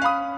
Bye.